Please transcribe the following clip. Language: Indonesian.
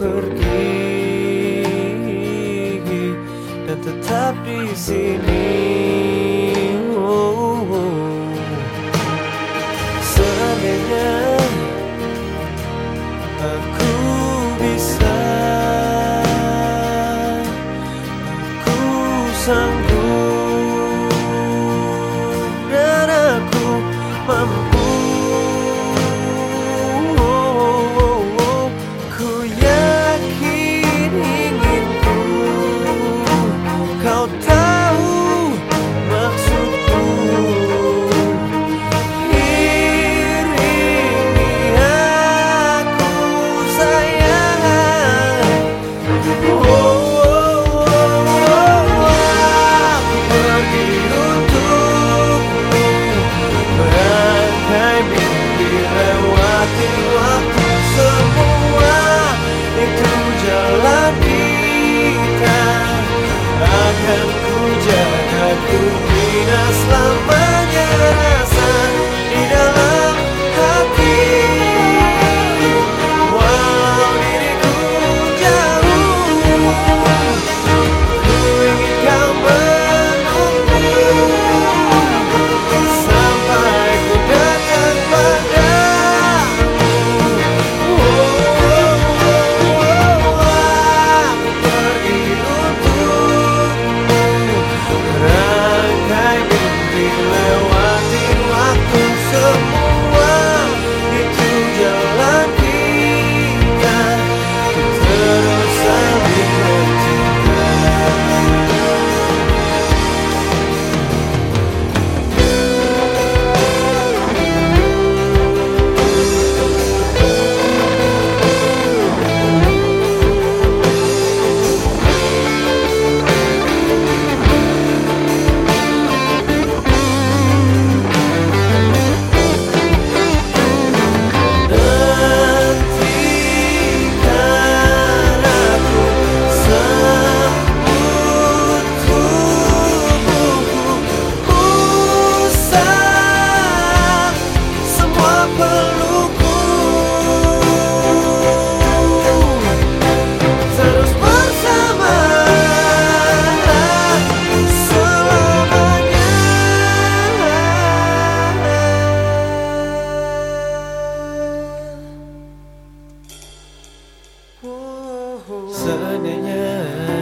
pergi dan tetap di sini. Oh, aku bisa, aku sanggup dan aku mampu. Senyanya